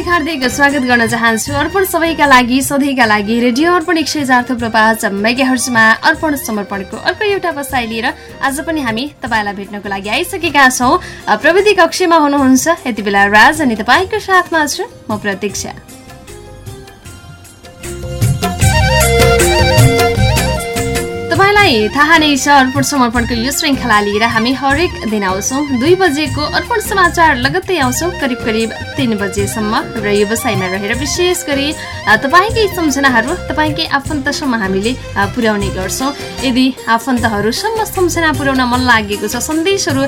हार्दिक हार्दिक स्वागत गर्न चाहन्छु। अर्पण सबैका लागि सधैँका लागि रेडियो अर्पण एक सय चार थुप्रो पाँच अर्पण समर्पणको अर्को एउटा बसाइ लिएर आज पनि हामी तपाईँलाई भेट्नको लागि आइसकेका छौँ। प्रविधि कक्षमा हुनुहुन्छ यति बेला राज अनि तपाईँको साथमा छु म प्रतीक्षा। तपाईँलाई थाहा नै छ अर्पण समर्पणको यो श्रृङ्खला लिएर हामी हरेक दिन आउँछौँ दुई बजेको अर्पण समाचार लगत्तै आउँछौँ करिब करिब तिन बजेसम्म र व्यवसायमा रहेर विशेष गरी तपाईँकै सम्झनाहरू तपाईँकै आफन्तसम्म हामीले पुर्याउने गर्छौँ। यदि आफन्तहरूसम्म सम्झना पुर्याउन मन लागेको छ सन्देशहरू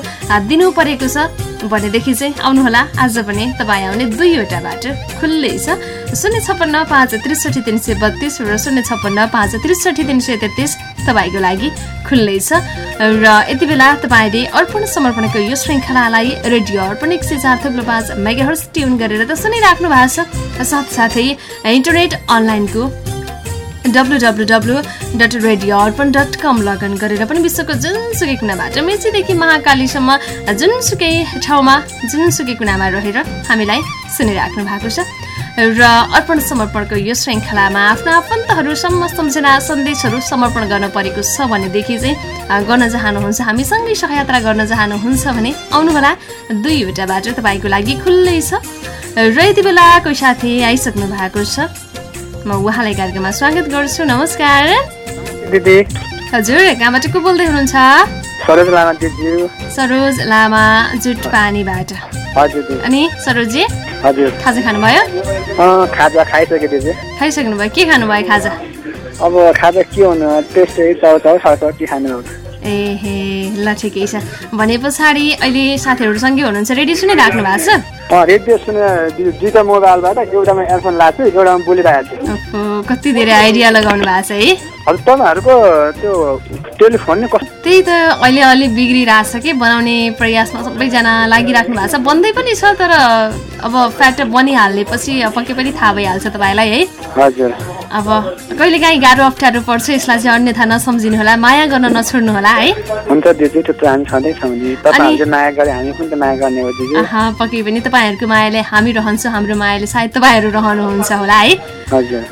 दिनु परेको छ भनेदेखि चाहिँ आउनुहोला। आज पनि तपाईँ आउने दुईवटा बाटो खुल्लै छ। शून्य छप्पन्न पाँच त्रिसठी तिन सय बत्तिस र शून्य छप्पन्न पाँच त्रिसठी तिन सय तेत्तिस तपाईँको लागि खुल्लै छ। र यति बेला तपाईँले अर्पण समर्पणको यो श्रृङ्खलालाई रेडियो अर्पण एक सय चार थुप्रो पाँच मेगाहर्स ट्युन गरेर त सुनिराख्नु भएको छ। साथसाथै इन्टरनेट अनलाइनको W W W dot radio Arpan dot com login गरेर पनि विश्वको जुनसुकै कुनाबाट मेचीदेखि महाकालीसम्म जुनसुकै ठाउँमा जुनसुकै कुनामा रहेर हामीलाई सुनिराख्नु भएको छ। र अर्पण समर्पणको यो श्रृङ्खलामा आफ्ना आफन्तहरूसम्म सम्झना सन्देशहरू समर्पण गर्न परेको छ भनेदेखि चाहिँ गर्न चाहनुहुन्छ हामीसँगै सहयात्रा गर्न चाहनुहुन्छ भने आउनुहोला दुईवटा बाटो तपाईँको लागि खुल्लै छ। र यति बेला कोही साथी आइसक्नु भएको छ। म उहाँलाई कार्यक्रममा स्वागत गर्छु नमस्कार। दिदी। हजुर कहाँबाट को बोल्दै हुनुहुन्छ? सरोज लामा सरोज लामा जुट पानीबाट। हजुर अनि सरोजी हजुर। खाजा खानुभयो? अँ, खाजा खाइसकेँ दिदी। खाइसक्नुभयो। के खानुभयो खाजा? अब खाजा के हुनु त्यस्तै चाउचाउ के खानु ए हे ल ठिकै छ। भने पछाडि अहिले साथीहरूसँगै हुनुहुन्छ? रेडियो सुनिराख्नु भएको छ? रेडियो सुने दुईवटा मोबाइलबाट एउटामा एयरफोन लाग्छु एउटामा बोलिरहेको छु। कति धेरै आइडिया लगाउनु भएको छ है? हजुर तपाईँहरूको त्यो टेलिफोन नै कस्तो? त्यही त अहिले अलिक बिग्रिरहेछ कि बनाउने प्रयासमा सबैजना लागिराख्नु भएको छ। बन्दै पनि छ तर अब फ्याट बनिहाल्नेपछि अब पक्कै पनि थाहा भइहाल्छ तपाईँलाई है? हजुर। अब कहिलेकाहीँ गाह्रो अप्ठ्यारो पर्छ यसलाई चाहिँ अन्यथा नसम्झिनु होला माया गर्न नछोड्नु होला है? हुन्छ दिदी त्यस्तो हामी छँदैछौँ माया गरे हामी पनि त माया गर्ने हो दिदी। पक्कै पनि तपाईँहरूको मायाले हामी रहन्छौँ हाम्रो मायाले सायद तपाईँहरू रहनुहुन्छ होला है।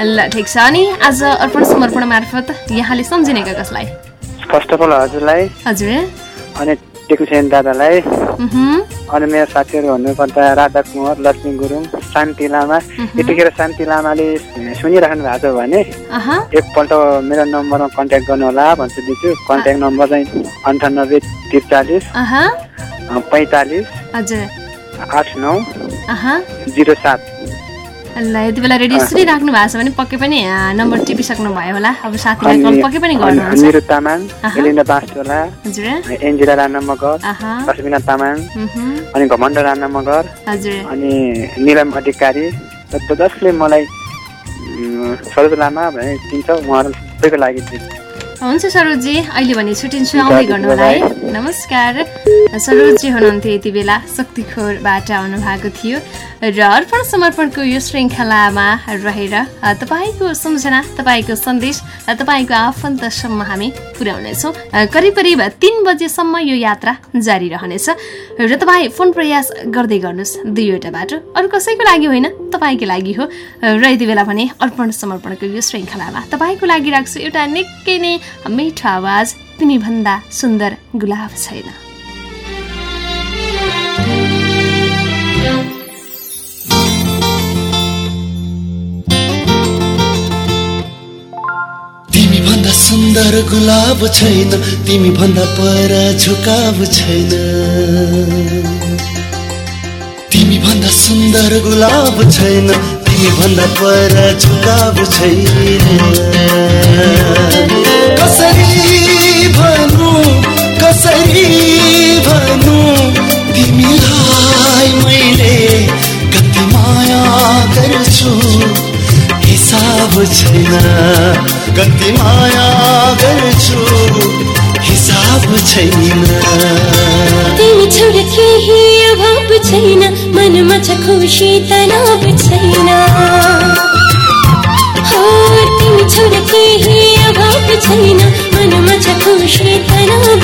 ल ठिक छ। अनि आज अर्पण समर्पण मार्फत यहाँले सम्झिनेका कसलाई? फर्स्ट अफ अल हजुरलाई हजुर। अनि टेकुसेन दादालाई अनि मेरो साथीहरू भन्नुपर्दा राधा कुमार लक्ष्मी गुरुङ शान्ति लामा। यतिखेर शान्ति लामाले सुनिराख्नु भएको छ भने एकपल्ट मेरो नम्बरमा कन्ट्याक्ट गर्नु होला भन्छु दिन्छु कन्ट्याक्ट नम्बर चाहिँ अन्ठानब्बे त्रिचालिस पैँतालिस हजुर। आठ नौ। जिरो सात। ल यति बेला रेडियो सुनिराख्नु भएको छ भने पक्कै पनि नम्बर टिपिसक्नु भयो होला। अब साथीलाई कल पक्कै पनि गर्नुहुन्छ। निरु तामाङ अहँ। एलिना बाँसटोला हजुर। एन्जिला राणा मगर आहा, लक्ष्मीना तामाङ उहुँ, अनि घमण्ड राणा मगर हजुर। अनि निलम अधिकारी जसले मलाई सरोज लामा भने चिन्छ उहाँहरू सबैको लागि हुन्छ सरोजी? अहिले भने छुट्टिन्छु आउँदै गर्नु होला है। नमस्कार। सरोजी हुनुहुन्थ्यो यति बेला शक्तिखोरबाट आउनु भएको थियो। र अर्पण समर्पणको यो श्रृङ्खलामा रहेर तपाईँको सम्झना तपाईँको सन्देश तपाईँको आफन्तसम्म हामी पुर्याउनेछौँ। करिब करिब तिन बजेसम्म यो यात्रा जारी रहनेछ। र तपाईँ फोन प्रयास गर्दै गर्नुहोस् दुईवटा बाटो। अरू कसैको लागि होइन तपाईँको लागि हो। र यति बेला भने अर्पण समर्पणको यो श्रृङ्खलामा तपाईँको लागि राख्छु एउटा निकै नै मिठो आवाज तिमी भन्दा सुन्दर गुलाब छैन। सुन्दर गुलाब छैन तिमी भन्दा पर झुकाव छैन। तिमी भन्दा सुन्दर गुलाब छैन तिमी भन्दा पर झुकाव छैन। भनु कसरी भनु? तिमीलाई मैले कति माया गर्छु। हिसाब छैन कति माया गर्छु। हिसाब छैन। तिमी छोड अभाव छैन मनमा छ खुसी तनाव छैन। हो तिमी छोड अभाव छैन खुशी तलब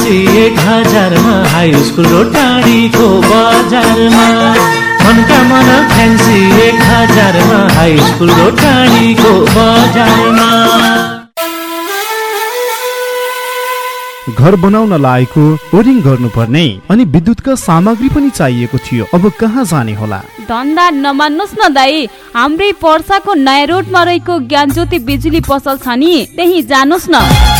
फ्यान्सी एक हजारमा हाई स्कुल र टाढीको बजारमा। मनका मना फ्यान्सी एक हजारमा हाई स्कुल र टाढीको बजारमा। घर बनाउन लागेको ओरिङ गर्नुपर्ने अनि विद्युतका सामग्री पनि चाहिएको थियो। अब कहाँ जाने होला? धन्दा नमान्नुहोस् न दाई हाम्रै पर्साको नयाँ रोडमा रहेको ज्ञानज्योति बिजुली पसल छ नि त्यही जानुहोस् न।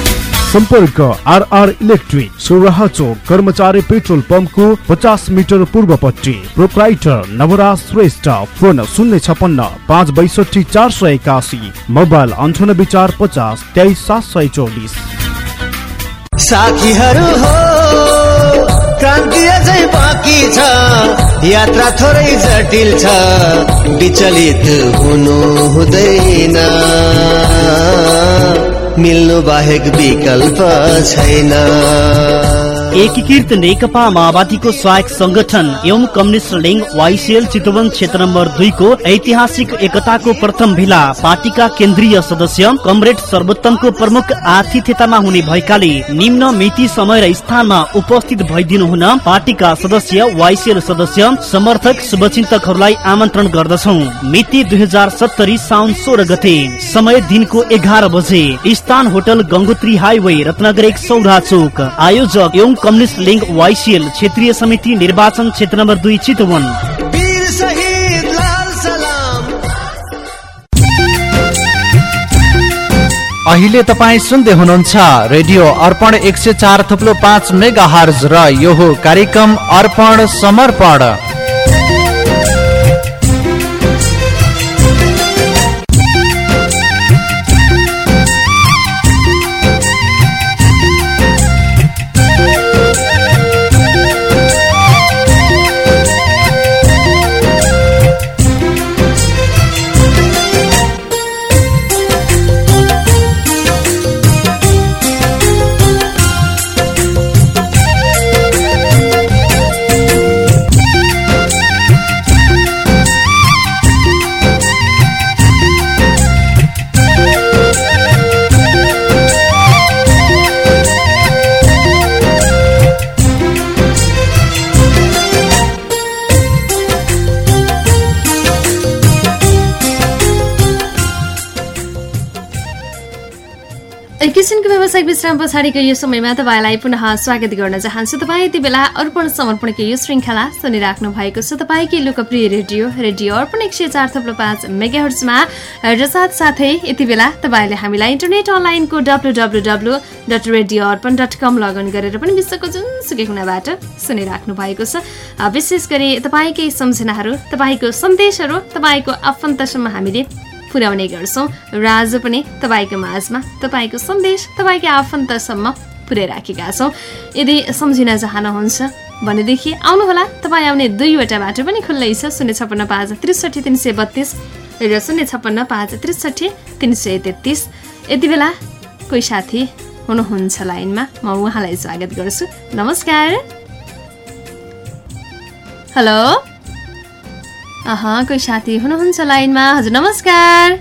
सम्पर्क आरआर इलेक्ट्रिक सोराहा चोक कर्मचारी पेट्रोल पम्पको पचास मिटर पूर्वपट्टि। प्रोप्राइटर नवराज श्रेष्ठ फोन शून्य छपन्न पाँच बैसठी चार सय एकासी मोबाइल अन्ठानब्बे चार पचास तेइस सात सय चौबिस। साथीहरू यात्रा थोरै जटिल छ विचलित हुनु हुँदैन। मिल्नु बाहेक विकल्प छैन। एकीकृत नेकपा माओवादीको सहायक संगठन एवं कम्युनिस्ट लिङ्ग वाइसिएल चितवन क्षेत्र नम्बर दुईको ऐतिहासिक एकताको प्रथम भेला पार्टीका केन्द्रीय सदस्य कमरेड सर्वोत्तमको प्रमुख आतिथ्यतामा हुने भएकाले निम्न मिति समय र स्थानमा उपस्थित भइदिनु हुन पार्टीका सदस्य वाइसिएल सदस्य समर्थक शुभचिन्तकहरूलाई आमन्त्रण गर्दछौ। मिति दुई हजार सत्तरी साउन सोह्र गते समय दिनको एघार बजे स्थान होटल गंगोत्री हाइवे रत्नगर एक सौरा चोक। आयोजक एवं कम्युनिस्ट लिङ्क वाइसिएल क्षेत्रीय समिति निर्वाचन क्षेत्र नम्बर दुई चितवन। वीर शहीद लाल सलाम। अहिले तपाईँ सुन्दै हुनुहुन्छ रेडियो अर्पण एक सय चार थुप्लो पाँच मेगा हर्ज र यो हो कार्यक्रम अर्पण समर्पण। व्यावसायिक विश्राम पछाडिको यो समयमा तपाईँलाई पुनः स्वागत गर्न चाहन्छु। तपाईँ यति बेला अर्पण समर्पणको यो श्रृङ्खला सुनिराख्नु भएको छ। तपाईँकै लोकप्रिय रेडियो रेडियो अर्पण एक सय चार थप्लो पाँच मेगाहर्समा र साथसाथै यति बेला तपाईँले हामीलाई इन्टरनेट अनलाइनको W W W dot radio Arpan dot com login गरेर पनि विश्वको जुनसुकै कुनाबाट सुनिराख्नु भएको छ। विशेष गरी तपाईँकै सम्झनाहरू तपाईँको सन्देशहरू तपाईँको आफन्तसम्म हामीले पुर्याउने गर्छौँ र आज पनि तपाईँको माझमा तपाईँको सन्देश तपाईँको आफन्तसम्म पुर्याइराखेका छौँ। यदि सम्झिन चाहनुहुन्छ भनेदेखि आउनुहोला। तपाईँ आउने दुईवटा बाटो पनि खुल्लै छ। शून्य छप्पन्न पाँच त्रिसठी तिन सय बत्तिस र शून्य छप्पन्न पाँच त्रिसठी तिन सय तेत्तिस। यति बेला कोही साथी हुनुहुन्छ लाइनमा म उहाँलाई स्वागत गर्छु। नमस्कार। हेलो। अह कोही साथी हुनुहुन्छ लाइनमा? हजुर नमस्कार।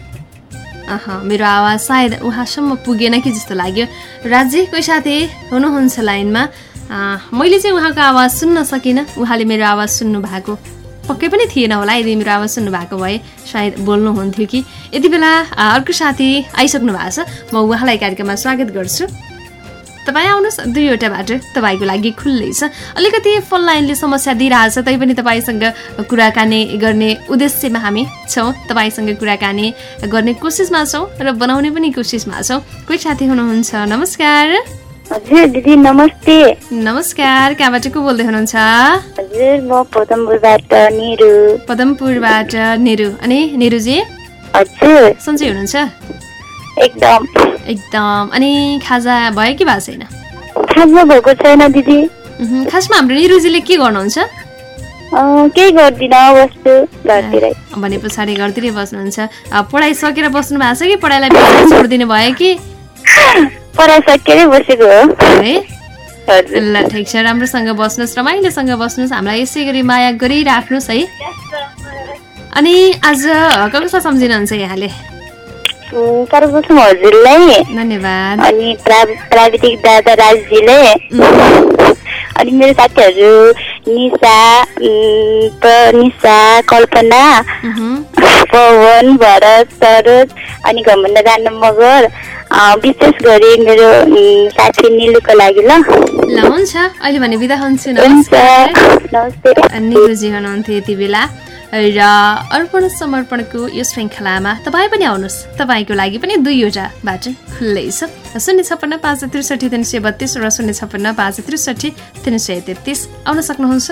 अह मेरो आवाज सायद उहाँसम्म पुगेन कि जस्तो लाग्यो। राज्य कोही साथी हुनुहुन्छ लाइनमा? मैले चाहिँ उहाँको आवाज सुन्न सकिनँ। उहाँले मेरो आवाज सुन्नु भएको पक्कै पनि थिएन होला। यदि मेरो आवाज सुन्नु भएको भए सायद बोल्नुहुन्थ्यो कि। यति बेला अर्को साथी आइसक्नु भएको छ। म उहाँलाई कार्यक्रममा स्वागत गर्छु। तपाईँ आउनुहोस्। दुईवटा बाटो तपाईँको लागि खुल्लै छ। अलिकति फोन लाइनले समस्या दिइरहेछ तैपनि तपाईँसँग कुराकानी गर्ने उद्देश्यमा हामी छौँ। तपाईँसँग कुराकानी गर्ने कोसिसमा छौँ र बनाउने पनि कोसिसमा छौँ। कोही साथी हुनुहुन्छ? नमस्कार। हजुर दिदी नमस्ते। नमस्कार कहाँबाट को बोल्दै हुनुहुन्छ? हजुर म पदमपुरबाट निरु। अनि हजुर। सन्चै हुनुहुन्छ? एकदम। एकदम। अनि खाजा भयो कि भएको छैन? खाजा भएको छैन दिदी। खासमा हाम्रो निरुजीले के गर्नुहुन्छ? केही गर्दिन बस्छु घरतिरै। भने पछाडि घरतिरै बस्नुहुन्छ। पढाइ सकेर बस्नु भएको छ कि पढाइलाई छोडिदिनु भयो कि? पढाइ सकेरै बसेको हो। है? ल ठिक छ। राम्रोसँग बस्नुहोस् रमाइलोसँग बस्नुहोस्। हामीलाई यसै गरी माया गरिराख्नुहोस् है। अनि आज कसलाई सम्झिनुहुन्छ यहाँले? सर्वप्रथम हजुरलाई धन्यवाद अनि प्रा- प्राविधिक दादा राजजीले अनि मेरो साथीहरू निशा निशा कल्पना पवन भरत सरोज अनि घमण्ड राणा मगर विशेष गरी मेरो साथी निलुको लागि ल हुन्छ अहिले भने बिदा हुन्छु नमस्ते निरुजी हुनुहुन्थ्यो यति बेला र अर्पण समर्पणको यो श्रृङ्खलामा तपाईँ पनि आउनुहोस्। तपाईँको लागि पनि दुईवटा बाटो खुल्लै छ। शून्य छप्पन्न पाँच त्रिसठी तिन सय बत्तिस र शून्य छप्पन्न पाँच त्रिसठी तिन सय तेत्तिस। आउन सक्नुहुन्छ।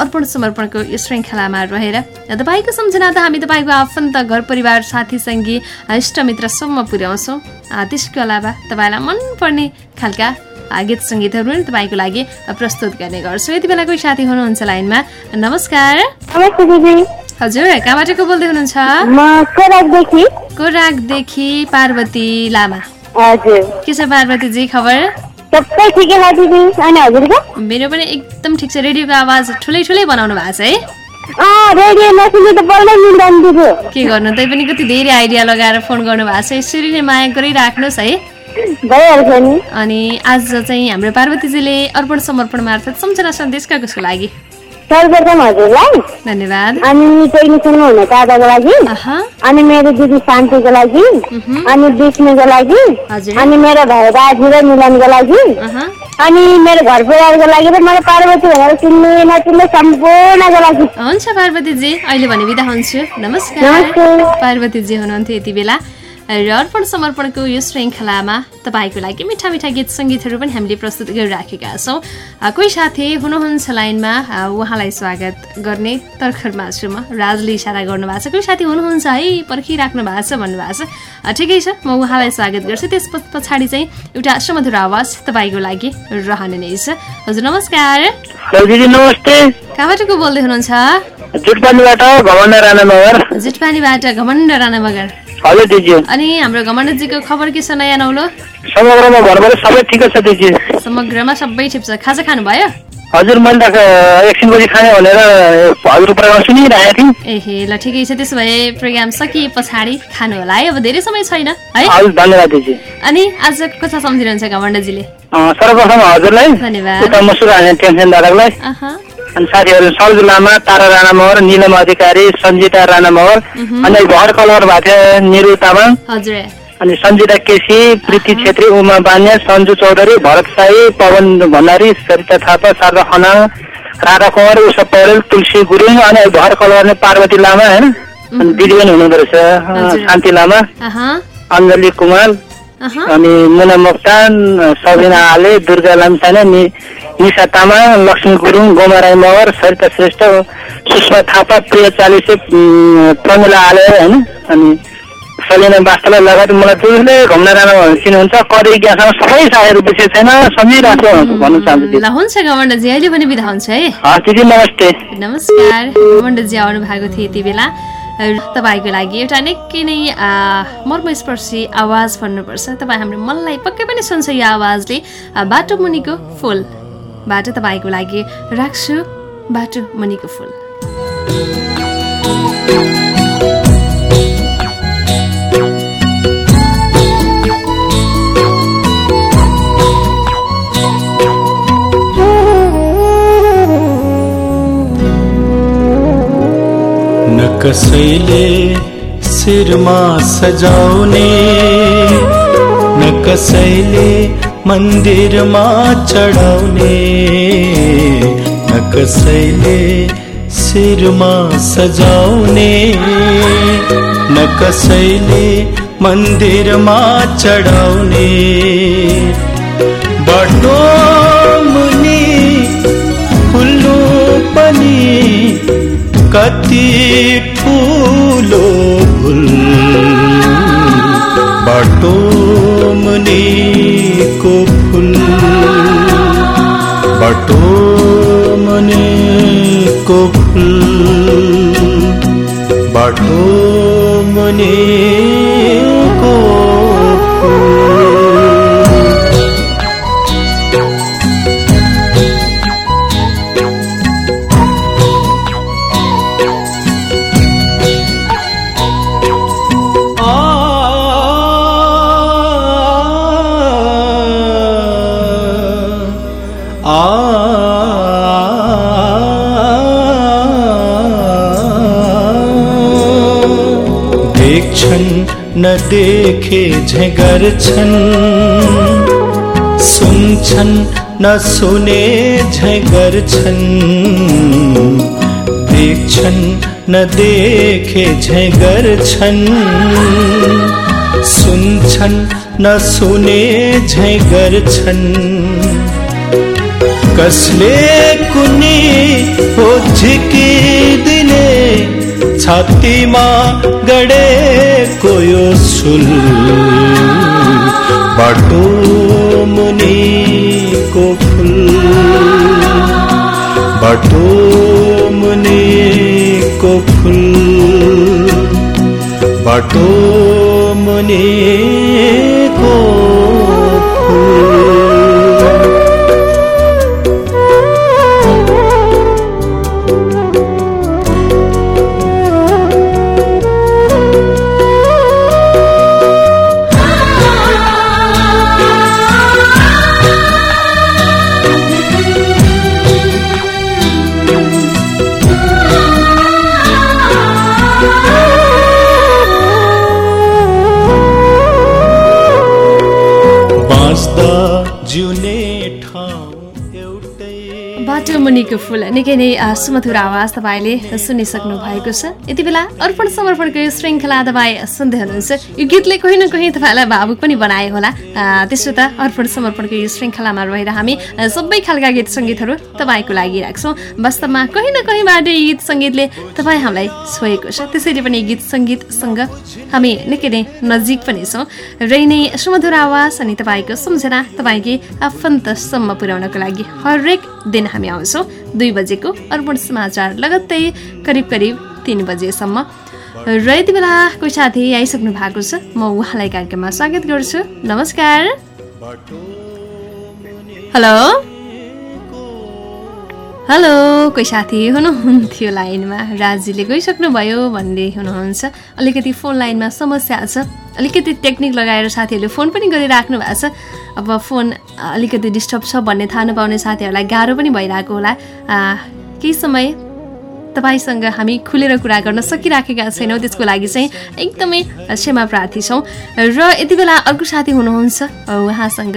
अर्पण समर्पणको यो श्रृङ्खलामा रहेर तपाईँको सम्झना त हामी तपाईँको आफन्त घर परिवार साथी सङ्गी इष्टमित्रसम्म पुर्याउँछौँ। त्यसको अलावा तपाईँलाई मनपर्ने खालका गीत सङ्गीतहरू पनि तपाईँको लागि प्रस्तुत गर्ने गर्छौँ। यति बेला कोही साथी हुनुहुन्छ लाइनमा। नमस्कार। हजुर कहाँबाट को बोल्दै हुनुहुन्छ? कोराकदेखि पार्वती लामा। हजुर। के छ पार्वतीजी खबर? मेरो पनि एकदम ठिक छ रेडियोको आवाज ठुलै ठुलै बनाउनु भएको छ है। के गर्नु तै पनि कति धेरै आइडिया लगाएर फोन गर्नु भएको छ। यसरी नै माया गरिराख्नुहोस् है। अनि आज चाहिँ हाम्रो पार्वतीजीले अर्पण समर्पण मार्फत सम्झना सन्देश कसको लागि। सर्वप्रथम हजुरलाई धन्यवाद। अनि टेक्निसियन हुने दादाको लागि अनि मेरो दिदी शान्तिको लागि अनि विष्णुको लागि अनि मेरो भाइ राजु र मिलनको लागि अनि मेरो घर परिवारको लागि र मलाई पार्वती भनेर चिन्ने नचिन्ने सम्पूर्णको लागि। हुन्छ पार्वतीजी अहिले भने बिदा हुन्छु। नमस्कार। पार्वतीजी हुनुहुन्थ्यो यति बेला। र अर्पण समर्पणको यो श्रृङ्खलामा तपाईँको लागि मिठा मिठा गीत सङ्गीतहरू पनि हामीले प्रस्तुत गरिराखेका छौँ। कोही साथी हुनुहुन्छ लाइनमा उहाँलाई स्वागत गर्ने तर्खरमा छु म राजले इसारा गर्नुभएको छ। कोही साथी हुनुहुन्छ है पर्खिराख्नु भएको छ भन्नुभएको छ। ठिकै छ म उहाँलाई स्वागत गर्छु। त्यस पछाडि चाहिँ एउटा सुमधुर आवाज तपाईँको लागि रहने नै छ। हजुर नमस्कार। नमस्ते। कहाँबाट को बोल्दै हुनुहुन्छ? जुटपानीबाट घमण्ड राणा नगर। जुटपानीबाट घमण्ड राणा मगर हजुर दिदी। अनि हाम्रो घमण्डजीको खबर के छ नयाँ नौलो? समग्रमा घरबाट सबै ठिकै छ दिदी। समग्रमा सबै ठिक छ। खाजा खानुभयो? हजुर मैले त एकछिन बजी खाएँ भनेर हजुर प्रोग्राम सुनिरहेको थिएँ। एहे ल ठिकै छ। त्यसो भए प्रोग्राम सकिए पछाडि खानु होला है। अब धेरै समय छैन है? हजुर धन्यवाद दिदी। अनि आज कथा सम्झिनुहुन्छ घमण्डजीले सर्वप्रथम हजुरलाई धन्यवाद। टेन्सन दादालाई। साथीहरू सल्जु लामा तारा राणा मगर निलम अधिकारी सञ्जिता राणा मह्म। अनि घर कलर भएको थियो निरु तामाङ अनि सञ्जिता केसी प्रीति छेत्री उमा बान्या सन्जु चौधरी भरत साई पवन भण्डारी सरिता थापा शारदा खना राधा कुमार उषा पौडेल तुलसी गुरुङ अनि घर कलवार्ने पार्वती लामा होइन अनि दिदी पनि हुनुहुँदो रहेछ। शान्ति लामा अञ्जली कुमार। अनि मुना मोक्तान सबिना आले दुर्गा लामसाने नि निशा तामाङ लक्ष्मी गुरुङ गोमा राई मगर सरिता श्रेष्ठ सुषमा थापा प्रिय चालिसे प्रमिला आले होइन अनि सलिना बास्तलाई लगायत मलाई जसले घुम्न जान चिन्नुहुन्छ कदै ज्ञासँग सबै साथीहरू विशेष छैन सम्झिरहेको छु भन्न चाहन्छु। ल हुन्छ गमण्डजी अहिले पनि बिदा हुन्छ है हस् दिदी नमस्ते नमस्कार गमण्डजी आउनु भएको थियो यति बेला तपाईँको लागि एउटा निकै नै मर्मस्पर्शी आवाज भन्नुपर्छ। तपाईँ हाम्रो मनलाई पक्कै पनि सुन्छ यो आवाजले। बाटो मुनिको फुल। बाटो तपाईँको लागि राख्छु। बाटो मुनिको फुल। कसैले शिरमा सजाउने न कसैले मन्दिरमा चढाउने न कसैले शिरमा सजाउने न कसैले मन्दिरमा चढाउने। बाटो मुनि फुल्नु पनि कति ठुलो भुल बाटो मुनिको फुल। बाटो मुनिको फुल। बाटो मुनिको फुल। देखे झगर छन्। सुन्छन् न सुने झगर छन्। देखछन् न देखे झगर छन्। सुन्छन् न सुने झगर छन्। कसले कुनी हो झिकिदिने छातीमा गडेको यो सुल बाटो मुनिको फुल बाटो मुनिको फुल बाटो मुनिको फुल जिउने ठाउँ। बाटो मुनिको फुल। निकै नै सुमधुर आवाज तपाईँले सुनिसक्नु भएको छ। यति बेला अर्पण समर्पणको यो श्रृङ्खला तपाईँ सुन्दै हुनुहुन्छ। यो गीतले कहीँ न कहीँ तपाईँलाई भावुक पनि बनायो होला। त्यसो त अर्पण समर्पणको यो श्रृङ्खलामा रहेर हामी सबै खालका गीत सङ्गीतहरू तपाईँको लागि राख्छौँ। वास्तवमा कहीँ न कहीँबाट यो गीत सङ्गीतले तपाईँ हामीलाई छोएको छ। त्यसैले पनि गीत सङ्गीतसँग हामी निकै नै नजिक पनि छौँ। र नै सुमधुर आवाज अनि तपाईँको सम्झना तपाईँकै आफन्तसम्म पुर्याउनको लागि हरेक दिन आउँछौँ दुई बजेको अर्पण समाचार लगत्तै करिब करिब तिन बजेसम्म। र यति बेला कोही साथी आइसक्नु भएको छ म उहाँलाई कार्यक्रममा स्वागत गर्छु। नमस्कार। हेलो हेलो कोही साथी हुनुहुन्थ्यो लाइनमा। राजीले गइसक्नुभयो भन्दै हुनुहुन्छ। अलिकति फोन लाइनमा समस्या छ। अलिकति टेक्निक लगाएर साथीहरूले फोन पनि गरिराख्नु भएको छ। अब फोन अलिकति डिस्टर्ब छ भन्ने थाहा नपाउने साथीहरूलाई गाह्रो पनि भइरहेको होला। केही समय तपाईँसँग हामी खुलेर कुरा गर्न सकिराखेका छैनौँ। त्यसको लागि चाहिँ एकदमै क्षमा प्रार्थी छौँ। र यति बेला अर्को साथी हुनुहुन्छ उहाँसँग।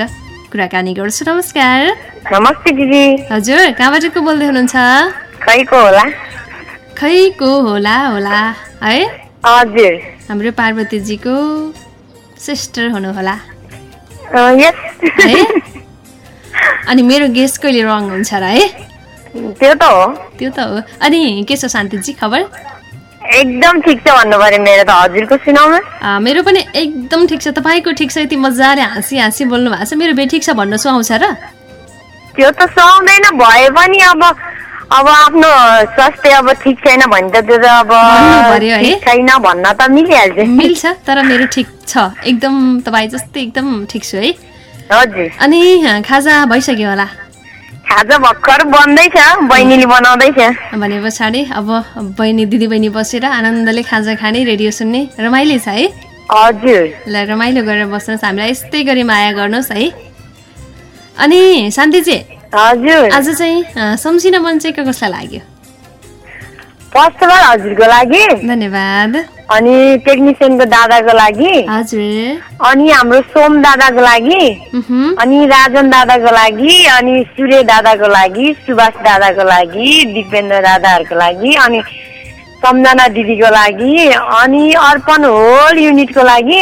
कुराकानी गर्छु। नमस्कार। नमस्ते दिदी। हजुर कहाँबाट को बोल्दै हुनुहुन्छ? खैको होला। खै को होला होला। है? हजुर। हाम्रो पार्वतीजीको सिस्टर हुनुहोला। यस है? अनि मेरो गेस कहिले रङ हुन्छ र है? त्यो त हो। त्यो त हो। अनि के छ शान्तिजी खबर? एकदम ठिक छ भन्नु पर्यो मेरो त हजुरको सुनाउनु। आ, मेरो पनि एकदम ठिक छ। तपाईँको ठिक छ यति मजाले हाँसी हाँसी बोल्नु भएको छ। मेरो बे ठिक छ भन्नु सुहाउँछ र। त्यो त सुहाउँदैन भए पनि अब अब आफ्नो स्वास्थ्य अब ठिक छैन भने त त्यो त अब छैन भन्न त मिलिहाल्छ। मिल्छ तर मेरो ठिक छ। एकदम तपाईँ जस्तै एकदम ठिक छु है। हजुर। अनि खाजा भइसक्यो होला। खाजा भर्खर बन्दैछ बहिनीले बनाउँदैछ। भने पछाडि अब बहिनी दिदी बहिनी बसेर आनन्दले खाजा खाने रेडियो सुन्ने रमाइलो छ है? हजुर। ल रमाइलो गरेर बस्नुहोस् हामीलाई यस्तै गरी माया गर्नुहोस् है। अनि शान्तिजी हजुर। आज चाहिँ सम्झिन मन चाहिँ कसलाई लाग्यो? फर्स्ट हजुरको लागि। धन्यवाद। अनि टेक्निसियनको दादाको लागि। अनि हाम्रो सोम दादाको लागि। अनि राजन दादाको लागि अनि सूर्य दादाको लागि सुभाष दादाको लागि दिपेन्द्र दादाहरूको लागि अनि सम्झना दिदीको लागि अनि अर्पण होल युनिटको लागि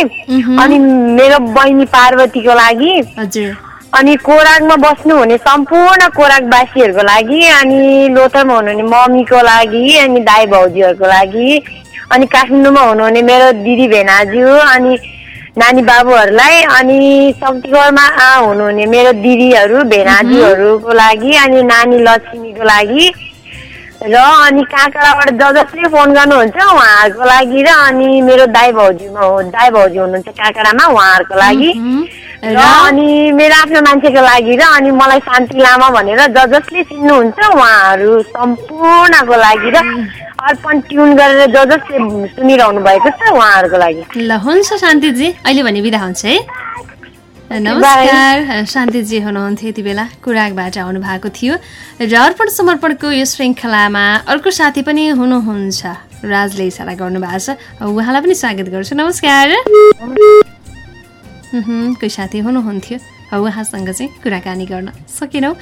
अनि मेरो बहिनी पार्वतीको लागि। अनि कोराकमा बस्नु हुने सम्पूर्ण कोराकवासीहरूको लागि अनि लोथरमा हुनुहुने मम्मीको लागि अनि दाई भाउजूहरूको लागि अनि काठमाडौँमा हुनुहुने मेरो दिदी भेनाजु अनि नानी बाबुहरूलाई अनि शक्तिगढमा हुनुहुने मेरो दिदीहरू भेनाजुहरूको लागि अनि नानी लक्ष्मीको लागि। र अनि काँक्राबाट ज जसले फोन गर्नुहुन्छ उहाँहरूको लागि र अनि मेरो दाई भाउजूमा दाई भाउजू हुनुहुन्छ काँक्रामा उहाँहरूको लागि। र अनि मेरो आफ्नो मान्छेको लागि र अनि मलाई शान्ति लामा भनेर ज जसले चिन्नुहुन्छ उहाँहरू सम्पूर्णको लागि र अर्पण ट्युन गरेर ज जसले सुनिरहनु भएको छ उहाँहरूको लागि। ल हुन्छ शान्तिजी। अहिले भने बिदा हुन्छ है। नमस्कार। शान्तिजी हुनुहुन्थ्यो यति बेला। कुराकबाट आउनु भएको थियो। र अर्पण समर्पणको यो श्रृङ्खलामा अर्को साथी पनि हुनुहुन्छ। राजले इसारा गर्नुभएको छ। उहाँलाई पनि स्वागत गर्छु। नमस्कार। कोही साथी हुनुहुन्थ्यो। उहाँसँग चाहिँ कुराकानी गर्न सकेनौँ।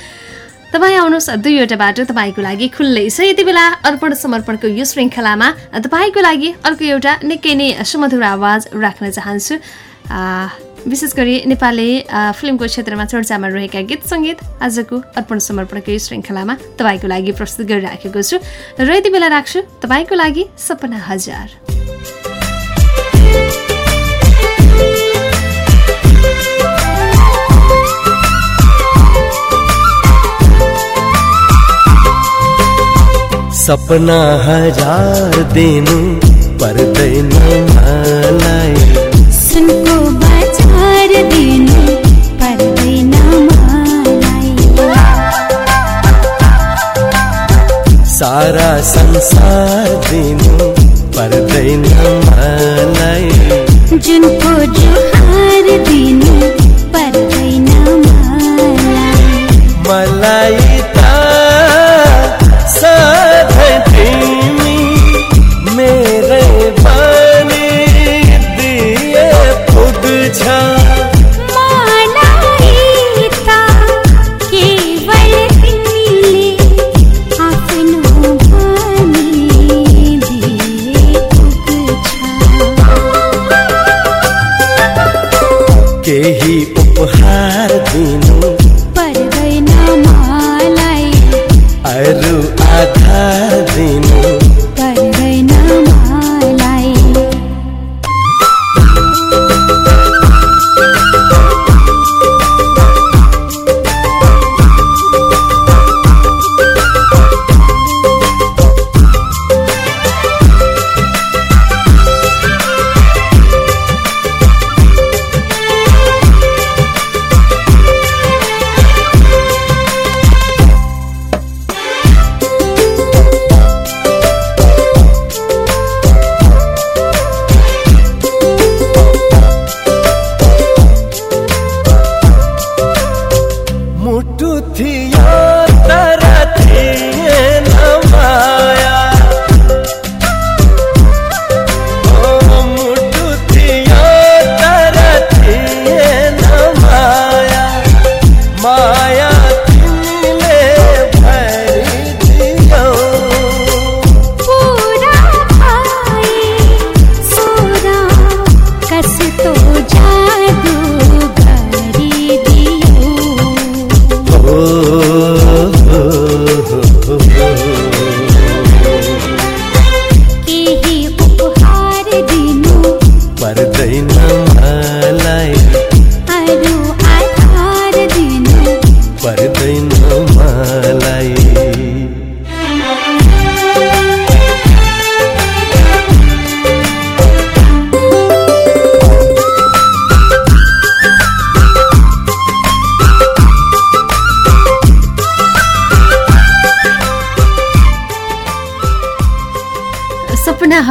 तपाईँ आउनुहोस् दुईवटा बाटो तपाईँको लागि खुल्लै छ। यति बेला अर्पण समर्पणको यो श्रृङ्खलामा तपाईँको लागि अर्को एउटा निकै नै सुमधुर आवाज राख्न चाहन्छु। विशेष गरी नेपाली फिल्मको क्षेत्रमा चर्चामा रहेका गीत सङ्गीत आजको अर्पण समर्पणको यो श्रृङ्खलामा तपाईँको लागि प्रस्तुत गरिराखेको छु। र यति बेला राख्छु तपाईँको लागि सपना हजार। सपना हज़ार दिनु मलाई। बजार दिनु मलाई। सारा संसार दिनु पर्दैन मलाई। जुनको जुहार दिनु केही उपहार दिनु।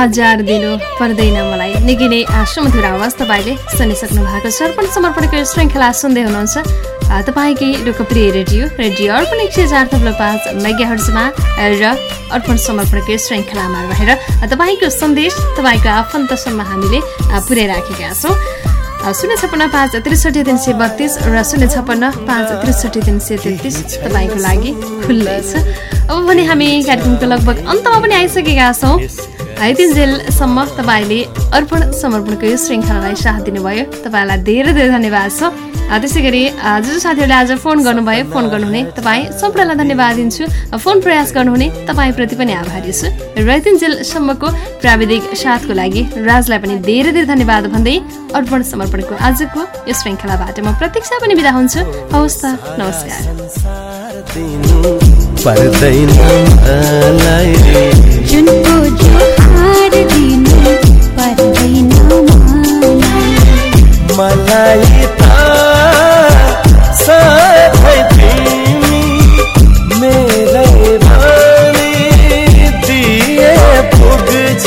हजार दिनु पर्दैन मलाई। निकै नै सुमधुर आवाज तपाईँले सुनिसक्नु भएको छ। अर्पण समर्पणको श्रृङ्खला सुन्दै हुनुहुन्छ तपाईँकै लोकप्रिय रेडियो रेडियो अर्पण एक सय चार थप्लो पाँच मेगा हर्जमा र अर्पण समर्पणको श्रृङ्खलामा रहेर तपाईँको सन्देश तपाईँको आफन्तसम्म हामीले पुर्याइराखेका छौँ। शून्य छप्पन्न पाँच त्रिसठी तिन सय बत्तिस र शून्य छप्पन्न पाँच त्रिसठी तिन सय तेत्तिस तपाईँको लागि खुल्लै छ। अब भने हामी कार्यक्रमको लगभग अन्तमा पनि आइसकेका छौँ। आइतिन्जेलसम्म तपाईँले अर्पण समर्पणको यो श्रृङ्खलालाई साथ दिनुभयो। तपाईँलाई धेरै धेरै धन्यवाद छ। त्यसै गरी जो जो साथीहरूले आज फोन गर्नुभयो फोन गर्नुहुने तपाईँ सम्पूर्णलाई धन्यवाद दिन्छु। फोन प्रयास गर्नुहुने तपाईँप्रति पनि आभारी छु। रैतिन्जेलसम्मको प्राविधिक साथको लागि राजलाई पनि धेरै धेरै धन्यवाद भन्दै अर्पण समर्पणको आजको यो श्रृङ्खलाबाट म प्रतीक्षा पनि बिदा हुन्छु। हवस् त नमस्कार। पर्दैन। मलाई जुनको जोहार दिनु पर्दैन मलाई त सधैँ तिमी मेरै भनी दिए पुग्छ।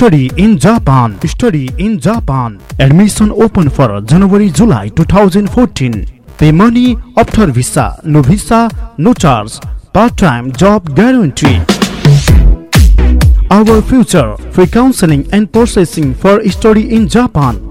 Study in Japan. Study in Japan. Admission open for January July 2014. Pay money after visa. No visa, no charge. Part-time job guarantee. Our future free counseling and processing for study in Japan.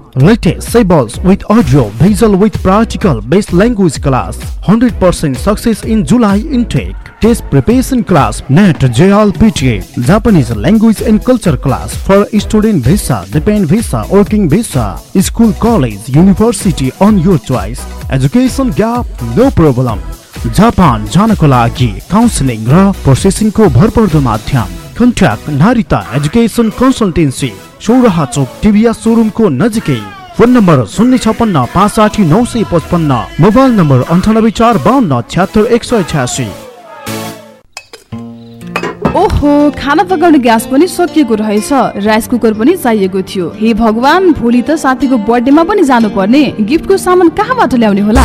School college university choice education gap no problem Japan जानको लागि counselling र प्रोसेसिङको भरपर्दो माध्यम contact Narita education consultancy Sauraha chowk टिभिया सोरुमको नजिकै phone number शून्य छपन्न पाँच साठी नौ सय पचपन्न मोबाइल नम्बर अन्ठानब्बे चार बाहन्न छ्यात्तर एक सय छ्यासी ओहो खाना पकाउने ग्यास पनि सकिएको रहेछ। राइस कुकर पनि चाहिएको थियो। हे भगवान भोलि त साथीको बर्थडेमा पनि जानुपर्ने। गिफ्टको सामान कहाँबाट ल्याउने होला?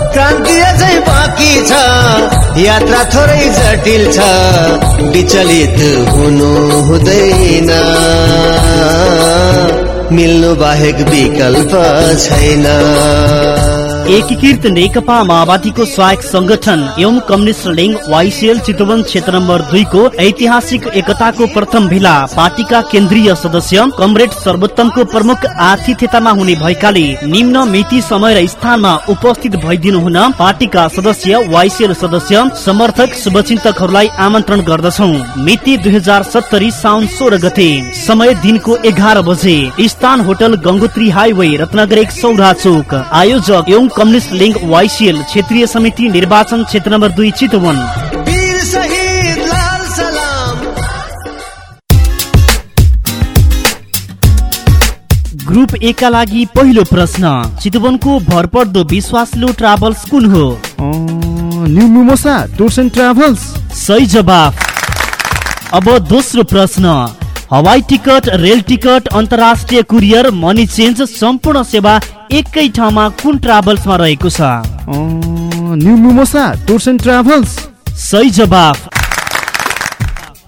क्रान्ति अझै बाँकी छ। यात्रा थोरै जटिल छ। विचलित हुनु हुँदैन। मिल्नु बाहेक विकल्प छैन। एकीकृत नेकपा माओवादीको सहायक संगठन एवं कम्युनिस्ट लिङ्ग वाइसिएल चितवन क्षेत्र नम्बर दुईको ऐतिहासिक एकताको प्रथम भेला पार्टीका केन्द्रीय सदस्य कमरेड सर्वोत्तमको प्रमुख आतिथ्यतामा हुने भएकाले निम्न मिति समय र स्थानमा उपस्थित भइदिनु हुन पार्टीका सदस्य वाइसिएल सदस्य समर्थक शुभचिन्तकहरूलाई आमन्त्रण गर्दछौ। मिति दुई हजार सत्तरी साउन सोह्र गते समय दिनको एघार बजे स्थान होटल गंगोत्री हाईवे रत्नगर एक सौरा चोक आयोजक एवं कम्युनिस्ट लिङ्क वाइसिएल क्षेत्रीय समिति निर्वाचन क्षेत्र नम्बर दुई चितवन। वीर शहीद लाल सलाम। ग्रुप ए का लागि पहिलो प्रश्न चितवनको भरपर्दो विश्वासलो ट्राभल्स कुन हो? New mimosa tours and travels. सही जवाफ। अब दोस्रो प्रश्न हवाई टिकट रेल टिकट अन्तर्राष्ट्रिय कुरियर मनी चेन्ज सम्पूर्ण सेवा एकै ठाउँमा कुन ट्राभल्समा रहेको छ? New mimosa tours and travels. सही जवाफ।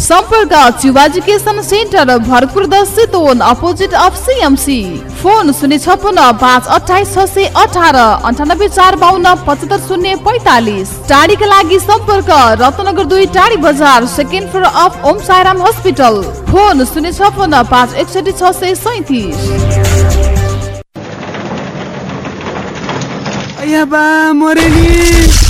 सम्पर्क चिवा एजुकेसन सेन्टर भरतपुर दस Chitwan opposite of CMC phone शून्य छपन्न पाँच अठाइस छ सय अठार अन्ठानब्बे चार बाहन्न पचहत्तर शून्य पैतालिस। टाढीका लागि सम्पर्क रत्नगर दुई टाढी बजार second floor of Om Sairam hospital. Phone शून्य छपन्न पाँच एकसठी छ सय सैतिस। नि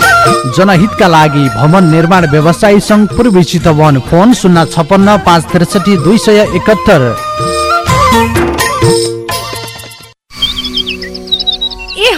जनहितका लागि भवन निर्माण व्यवसायी सङ्घ पूर्वी चितवन फोन शून्य छपन्न पाँच त्रिसठी दुई सय एकहत्तर।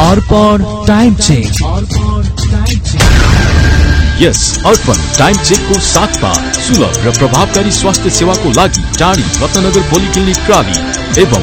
Arpan time check. यस अर्पण टाइम चेकको साथमा सुलभ र प्रभावकारी स्वास्थ्य सेवाको लागि टाढी रत्नगर पोलिक्लिनिक प्राली एवं